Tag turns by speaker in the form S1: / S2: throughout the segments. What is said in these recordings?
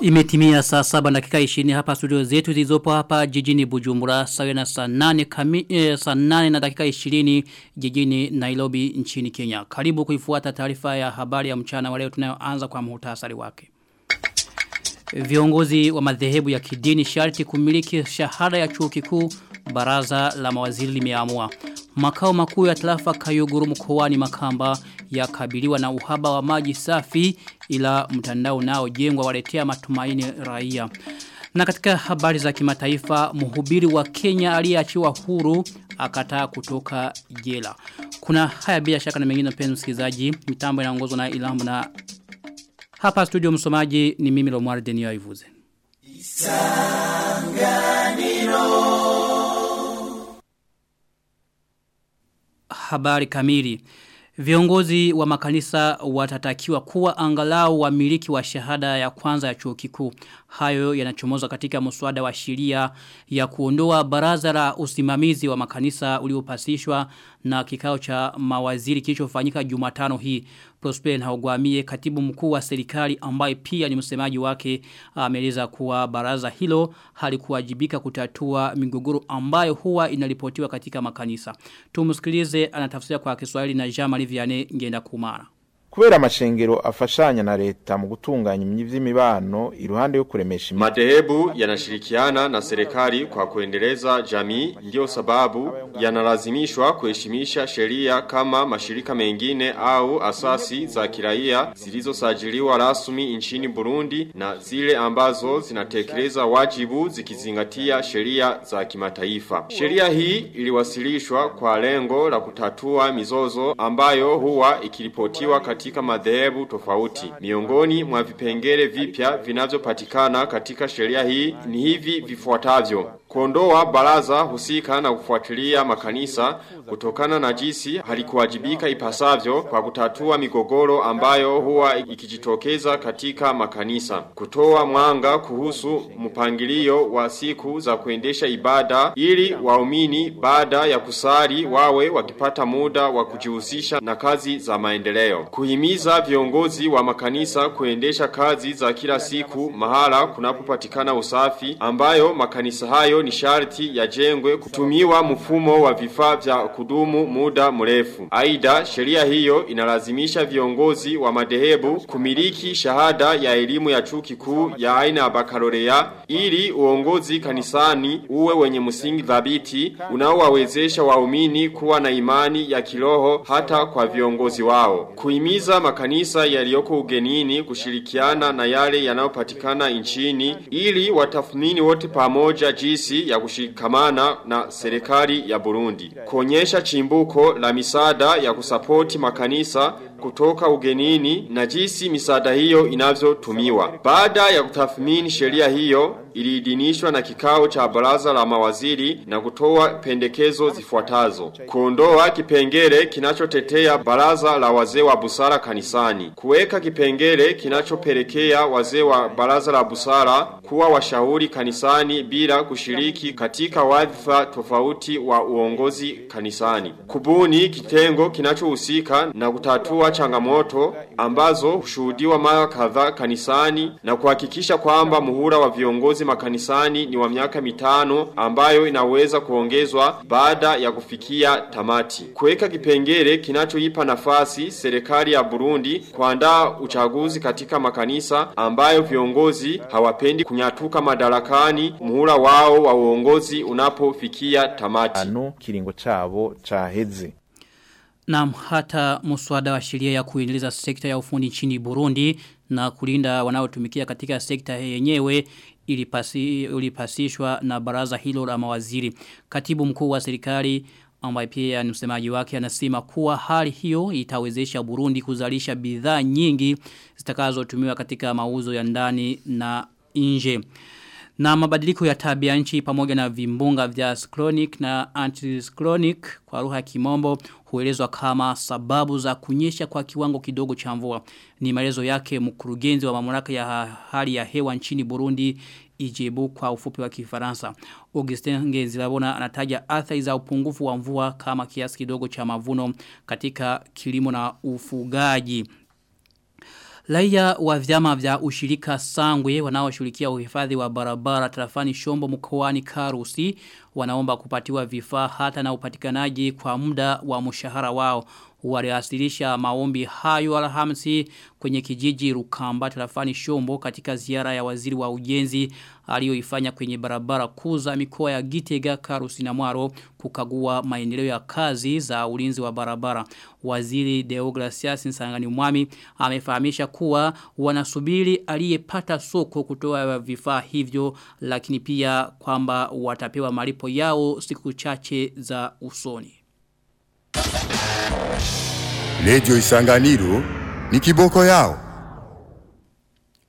S1: Imetimia saa saba dakika ishini hapa studio zetu zilizopo hapa jijini Bujumbura sawe na saa nane, kami, eh, na dakika ishirini jijini Nairobi nchini Kenya. Karibu kuifuata taarifa ya habari ya mchana wa leo tunayoanza kwa muhtasari wake. Viongozi wa madhehebu ya kidini sharti kumiliki shahada ya chuo kikuu baraza la mawaziri limeamua. Makao makuu ya tarafa Kayoguru mkoani Makamba yakabiliwa na uhaba wa maji safi ila mtandao nao jengwa waletea matumaini raia. Na katika habari za kimataifa mhubiri wa Kenya aliyeachiwa huru akataa kutoka jela. Kuna haya bila shaka na mengine mpenzi msikilizaji, mitambo inaongozwa na Ilhamu na hapa studio msomaji ni mimi Lomwar Denio. Isanganiro Habari kamili Viongozi wa makanisa watatakiwa kuwa angalau wamiliki wa shahada ya kwanza ya chuo kikuu. Hayo yanachomoza katika mswada wa sheria ya kuondoa baraza la usimamizi wa makanisa uliopasishwa na kikao cha mawaziri kilichofanyika Jumatano hii. Prosper Nhaugwamie katibu mkuu wa serikali ambaye pia ni msemaji wake ameeleza kuwa baraza hilo halikuwajibika kutatua migogoro ambayo huwa inaripotiwa katika makanisa. Tumsikilize anatafsira kwa Kiswahili na Jean Marie Vianney ngenda kumara
S2: kubera amashengero afashanya na leta mu gutunganya imyimibano iruhande yo kuremesha
S3: madhehebu yanashirikiana na serikali kwa kuendeleza jamii ndio sababu yanalazimishwa kuheshimisha sheria kama mashirika mengine au asasi za kiraia zilizosajiliwa rasmi nchini Burundi na zile ambazo zinatekeleza wajibu zikizingatia sheria za kimataifa. Sheria hii iliwasilishwa kwa lengo la kutatua mizozo ambayo huwa ikiripotiwa katika katika madhehebu tofauti. Miongoni mwa vipengele vipya vinavyopatikana katika sheria hii ni hivi vifuatavyo. Kuondoa baraza husika na kufuatilia makanisa kutokana na jinsi halikuwajibika ipasavyo kwa kutatua migogoro ambayo huwa ikijitokeza katika makanisa. Kutoa mwanga kuhusu mpangilio wa siku za kuendesha ibada ili waumini baada ya kusali wawe wakipata muda wa kujihusisha na kazi za maendeleo. Kuhimiza viongozi wa makanisa kuendesha kazi za kila siku mahala kunapopatikana usafi ambayo makanisa hayo ni sharti yajengwe kutumiwa mfumo wa vifaa vya kudumu muda mrefu. Aidha, sheria hiyo inalazimisha viongozi wa madehebu kumiliki shahada ya elimu ya chuo kikuu ya aina ya bakalorea ili uongozi kanisani uwe wenye msingi dhabiti unaowawezesha waumini kuwa na imani ya kiroho hata kwa viongozi wao. Kuhimiza makanisa yaliyoko ugenini kushirikiana na yale yanayopatikana nchini ili watathmini wote pamoja jinsi ya kushikamana na serikali ya Burundi. Kuonyesha chimbuko la misada ya kusapoti makanisa kutoka ugenini na jinsi misaada hiyo inavyotumiwa. Baada ya kutathmini sheria hiyo iliidinishwa na kikao cha baraza la mawaziri na kutoa pendekezo zifuatazo. Kuondoa kipengele kinachotetea baraza la wazee wa busara kanisani. Kuweka kipengele kinachopelekea wazee wa baraza la busara kuwa washauri kanisani bila kushiriki katika wadhifa tofauti wa uongozi kanisani. Kubuni kitengo kinachohusika na kutatua changamoto ambazo hushuhudiwa mara kadhaa kanisani na kuhakikisha kwamba muhula wa viongozi makanisani ni wa miaka mitano ambayo inaweza kuongezwa baada ya kufikia tamati. Kuweka kipengele kinachoipa nafasi serikali ya Burundi kuandaa uchaguzi katika makanisa ambayo viongozi hawapendi kunyatuka madarakani muhula wao wa uongozi unapofikia tamati.
S2: Ano kiringo.
S1: Na hata muswada wa sheria ya kuendeleza sekta ya ufundi nchini Burundi na kulinda wanaotumikia katika sekta yenyewe ilipasi, ilipasishwa na baraza hilo la mawaziri. Katibu mkuu wa serikali ambaye pia ni msemaji wake anasema kuwa hali hiyo itawezesha Burundi kuzalisha bidhaa nyingi zitakazotumiwa katika mauzo ya ndani na nje. Na mabadiliko ya tabia nchi pamoja na vimbunga vya cyclonic na anticyclonic kwa lugha ya kimombo huelezwa kama sababu za kunyesha kwa kiwango kidogo cha mvua. Ni maelezo yake mkurugenzi wa mamlaka ya hali ya hewa nchini Burundi ijebu kwa ufupi wa kifaransa. Augustin Ngenzilabona anataja athari za upungufu wa mvua kama kiasi kidogo cha mavuno katika kilimo na ufugaji. Raia wa vyama vya ushirika sangwe wanaoshirikia uhifadhi wa barabara tarafani Shombo mkoani Karusi wanaomba kupatiwa vifaa hata na upatikanaji kwa muda wa mshahara wao waliasilisha maombi hayo alhamisi kwenye kijiji Rukamba tarafani Shombo katika ziara ya waziri wa ujenzi aliyoifanya kwenye barabara kuu za mikoa ya Gitega Karusi na Mwaro kukagua maendeleo ya kazi za ulinzi wa barabara. Waziri Deogracias Nsangani Mwami amefahamisha kuwa wanasubiri aliyepata soko kutoa vifaa hivyo lakini pia kwamba watapewa malipo yao siku chache za usoni.
S4: Radio Isanganiro ni kiboko yao.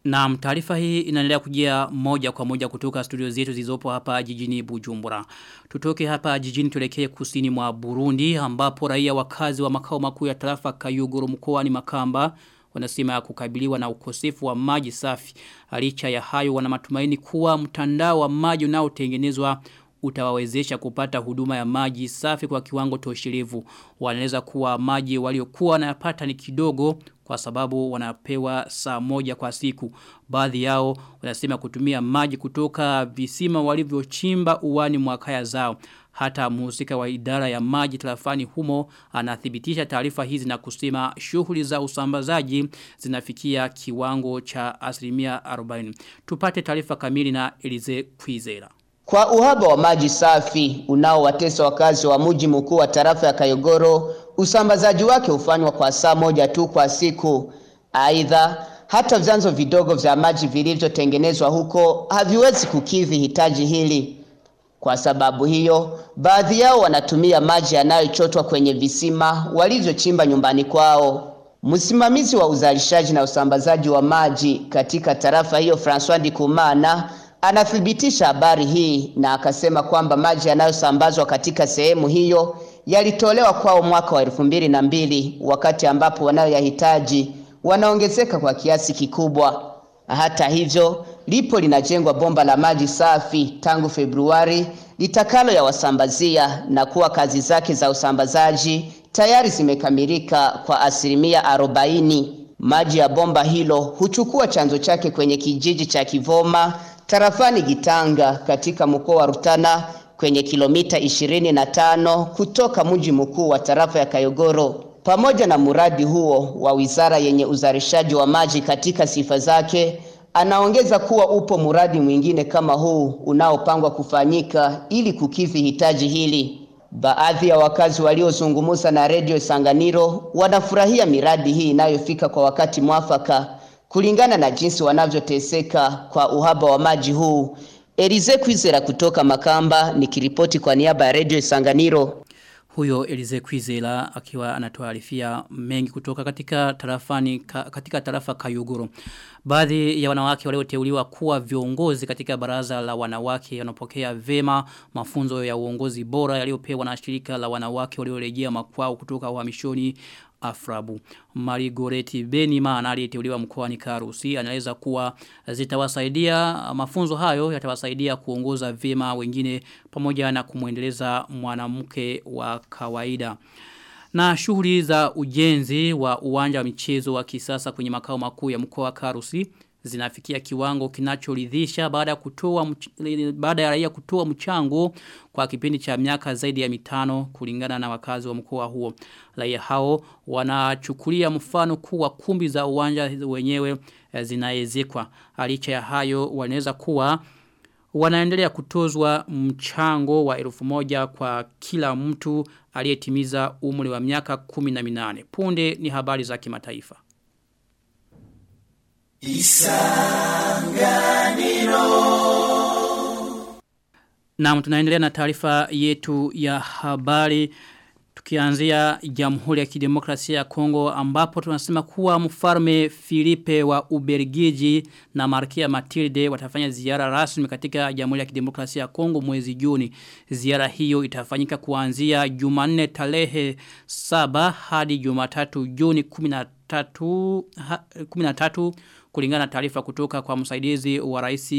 S1: Na taarifa hii inaendelea kujia moja kwa moja kutoka studio zetu zilizopo hapa jijini Bujumbura. Tutoke hapa jijini tuelekee kusini mwa Burundi ambapo raia wakazi wa makao makuu ya tarafa Kayuguru mkoa ni Makamba wanasema kukabiliwa na ukosefu wa maji safi. Licha ya hayo wana matumaini kuwa mtandao wa maji unaotengenezwa utawawezesha kupata huduma ya maji safi kwa kiwango toshirivu Wanaeleza kuwa maji waliokuwa wanayapata ni kidogo kwa sababu wanapewa saa moja kwa siku. Baadhi yao wanasema kutumia maji kutoka visima walivyochimba uwani mwakaya zao. Hata mhusika wa idara ya maji tarafani humo anathibitisha taarifa hizi na kusema shughuli za usambazaji zinafikia kiwango cha asilimia 40. Tupate taarifa kamili na Elize Kwizera.
S5: Kwa uhaba wa maji safi unaowatesa wakazi wa mji mkuu wa tarafa ya Kayogoro, usambazaji wake hufanywa kwa saa moja tu kwa siku. Aidha, hata vyanzo vidogo vya maji vilivyotengenezwa huko haviwezi kukidhi hitaji hili. Kwa sababu hiyo, baadhi yao wanatumia maji yanayochotwa kwenye visima walivyochimba nyumbani kwao. Msimamizi wa uzalishaji na usambazaji wa maji katika tarafa hiyo Francois Ndikumana anathibitisha habari hii na akasema kwamba maji yanayosambazwa katika sehemu hiyo yalitolewa kwao mwaka wa elfu mbili na mbili wakati ambapo wanayoyahitaji wanaongezeka kwa kiasi kikubwa. Hata hivyo, lipo linajengwa bomba la maji safi tangu Februari litakalo yawasambazia na kuwa kazi zake za usambazaji tayari zimekamilika kwa asilimia arobaini. Maji ya bomba hilo huchukua chanzo chake kwenye kijiji cha Kivoma tarafani Gitanga katika mkoa wa Rutana kwenye kilomita 25 kutoka mji mkuu wa tarafa ya Kayogoro. Pamoja na mradi huo wa wizara yenye uzalishaji wa maji katika sifa zake, anaongeza kuwa upo mradi mwingine kama huu unaopangwa kufanyika ili kukidhi hitaji hili. Baadhi ya wakazi waliozungumza na redio Sanganiro wanafurahia miradi hii inayofika kwa wakati mwafaka kulingana na jinsi wanavyoteseka kwa uhaba wa maji huu. Elize Kwizera kutoka Makamba nikiripoti kwa niaba ya Radio Isanganiro.
S1: Huyo Elize Kwizera akiwa anatuarifia mengi kutoka katika tarafani ka, katika tarafa Kayuguru. Baadhi ya wanawake walioteuliwa kuwa viongozi katika baraza la wanawake wanapokea vema mafunzo ya uongozi bora yaliyopewa na shirika la wanawake waliorejea makwao kutoka uhamishoni Afrabu. Marigoreti Benima aliyeteuliwa mkoani Karusi anaeleza kuwa zitawasaidia mafunzo hayo yatawasaidia kuongoza vyema wengine pamoja na kumwendeleza mwanamke wa kawaida. Na shughuli za ujenzi wa uwanja wa michezo wa kisasa kwenye makao makuu ya mkoa wa Karusi zinafikia kiwango kinachoridhisha baada ya kutoa baada ya raia kutoa mchango kwa kipindi cha miaka zaidi ya mitano kulingana na wakazi wa mkoa huo. Raia hao wanachukulia mfano kuwa kumbi za uwanja wenyewe zinaezekwa. Licha ya hayo wanaweza kuwa wanaendelea kutozwa mchango wa elfu moja kwa kila mtu aliyetimiza umri wa miaka kumi na minane. Punde ni habari za kimataifa. Isanganiro Na tunaendelea na taarifa yetu ya habari tukianzia Jamhuri ya Kidemokrasia ya Kongo ambapo tunasema kuwa mfalme Filipe wa Ubelgiji na Malkia Matilde watafanya ziara rasmi katika Jamhuri ya Kidemokrasia ya Kongo mwezi Juni. Ziara hiyo itafanyika kuanzia Jumanne tarehe 7 hadi Jumatatu Juni 15 13 ha, 13 kulingana na taarifa kutoka kwa msaidizi wa rais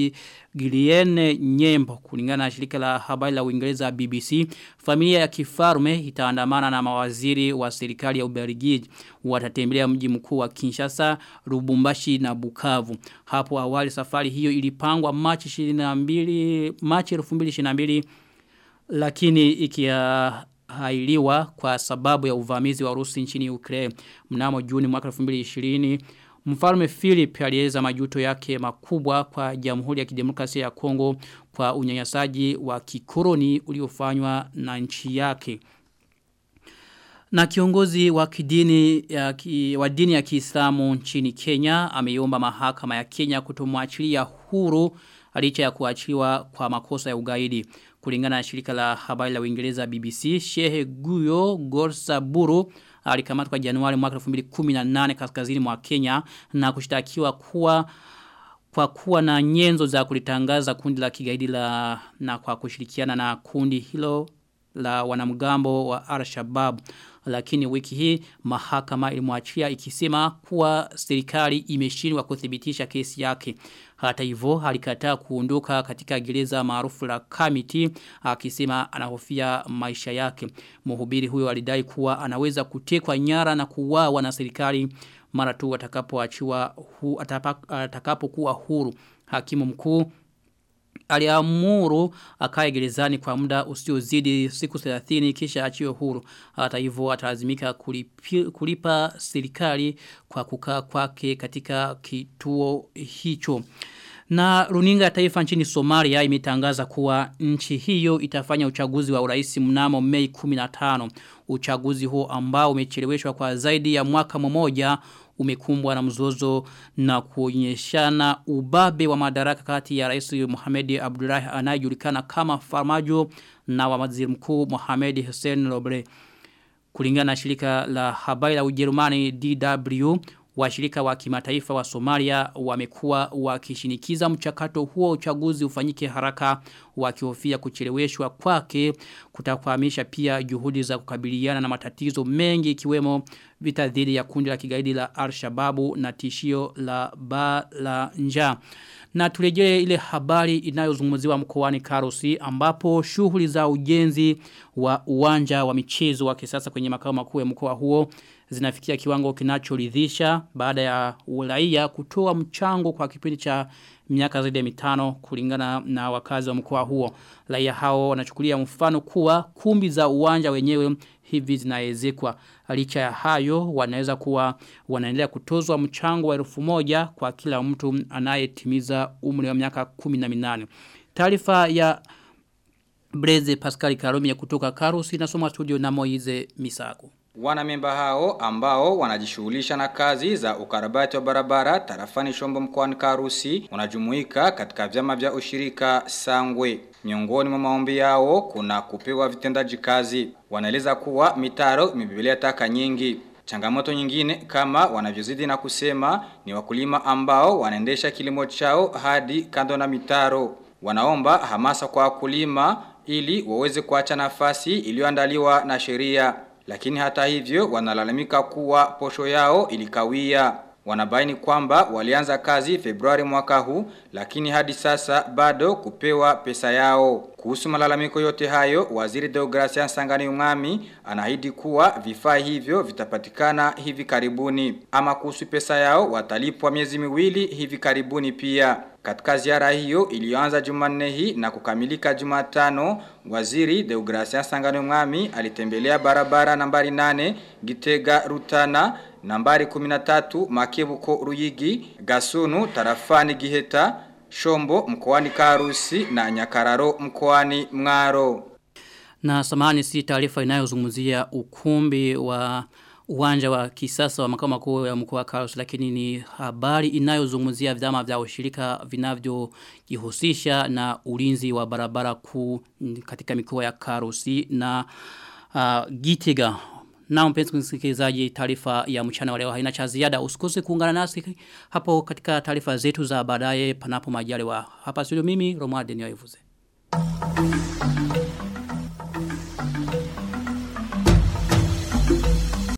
S1: Giliene Nyembo. Kulingana na shirika la habari la Uingereza BBC familia ya kifarme itaandamana na mawaziri wa serikali ya Ubelgiji. Watatembelea mji mkuu wa Kinshasa rubumbashi na Bukavu. Hapo awali safari hiyo ilipangwa Machi 22 Machi 2022 lakini ikia hailiwa kwa sababu ya uvamizi wa Urusi nchini Ukraine. Mnamo Juni mwaka 2020 Mfalme Philip alieleza majuto yake makubwa kwa Jamhuri ya Kidemokrasia ya Kongo kwa unyanyasaji wa kikoroni uliofanywa na nchi yake. Na kiongozi wa kidini ya ki, wa dini ya Kiislamu nchini Kenya ameomba mahakama ya Kenya kutomwachilia huru licha ya kuachiliwa kwa makosa ya ugaidi. Kulingana na shirika la habari la Uingereza BBC, Shehe Guyo Gorsaburu alikamatwa Januari mwaka 2018 kaskazini mwa Kenya na kushtakiwa kuwa kwa kuwa na nyenzo za kulitangaza kundi la kigaidi la na kwa kushirikiana na kundi hilo la wanamgambo wa Al-Shabaab lakini wiki hii mahakama ilimwachia ikisema kuwa serikali imeshindwa kuthibitisha kesi yake. Hata hivyo alikataa kuondoka katika gereza maarufu la Kamiti akisema anahofia maisha yake. Mhubiri huyo alidai kuwa anaweza kutekwa nyara na kuuawa na serikali mara tu atakapoachiwa hu, atakapokuwa huru. Hakimu mkuu aliamuru akae gerezani kwa muda usiozidi siku 30 kisha achiwe huru. Hata hivyo atalazimika kulipa serikali kwa kukaa kwake katika kituo hicho. Na runinga ya taifa nchini Somalia imetangaza kuwa nchi hiyo itafanya uchaguzi wa urais mnamo Mei 15. Uchaguzi huo ambao umecheleweshwa kwa zaidi ya mwaka mmoja umekumbwa na mzozo na kuonyeshana ubabe wa madaraka kati ya Rais Mohamed Abdullahi anayejulikana kama Farmajo na wa waziri mkuu Mohamed Hussein Roble. Kulingana na shirika la habari la Ujerumani DW washirika wa kimataifa wa Somalia wamekuwa wakishinikiza mchakato huo uchaguzi ufanyike haraka wakihofia kucheleweshwa kwake kutakwamisha pia juhudi za kukabiliana na matatizo mengi ikiwemo vita dhidi ya kundi la kigaidi la Al-Shababu na tishio la ba la njaa. Na turejee ile habari inayozungumziwa mkoani Karusi ambapo shughuli za ujenzi wa uwanja wa michezo wa kisasa kwenye makao makuu ya mkoa huo zinafikia kiwango kinachoridhisha baada ya uraia kutoa mchango kwa kipindi cha miaka zaidi ya mitano kulingana na wakazi wa mkoa huo. Raia hao wanachukulia mfano kuwa kumbi za uwanja wenyewe hivi zinaezekwa. Licha ya hayo wanaweza kuwa wanaendelea kutozwa mchango wa elfu moja kwa kila mtu anayetimiza umri wa miaka 18. Taarifa ya Breze Pascal ya kutoka Karusi inasoma studio na Moize Misako.
S6: Wanamemba hao ambao wanajishughulisha na kazi za ukarabati wa barabara tarafani Shombo mkoani Karusi wanajumuika katika vyama vya ushirika Sangwe. Miongoni mwa maombi yao kuna kupewa vitendaji kazi. Wanaeleza kuwa mitaro imebebelea taka nyingi. Changamoto nyingine kama wanavyozidi na kusema ni wakulima ambao wanaendesha kilimo chao hadi kando na mitaro. Wanaomba hamasa kwa wakulima ili waweze kuacha nafasi iliyoandaliwa na sheria. Lakini hata hivyo wanalalamika kuwa posho yao ilikawia. Wanabaini kwamba walianza kazi Februari mwaka huu lakini hadi sasa bado kupewa pesa yao. Kuhusu malalamiko yote hayo, Waziri Deogracia Sangani Umami anahidi kuwa vifaa hivyo vitapatikana hivi karibuni. Ama kuhusu pesa yao watalipwa miezi miwili hivi karibuni pia. Katika ziara hiyo iliyoanza Jumanne hii na kukamilika Jumatano, Waziri Deogracia Sangani Umami alitembelea barabara nambari 8 Gitega Rutana nambari 13 Makebuko Ruyigi, Gasunu tarafani Giheta, Shombo mkoani Karusi na Nyakararo mkoani Mngaro.
S1: Na samahani si taarifa inayozungumzia ukumbi wa uwanja wa kisasa wa makao makuu ya mkoa wa Karusi lakini ni habari inayozungumzia vyama vya ushirika vinavyojihusisha na ulinzi wa barabara kuu katika mikoa ya Karusi na uh, Gitega na mpenzi msikilizaji taarifa ya mchana wa leo haina cha ziada. Usikose kuungana nasi hapo katika taarifa zetu za baadaye panapo majaliwa. Hapa studio mimi Romuald Nyoivuze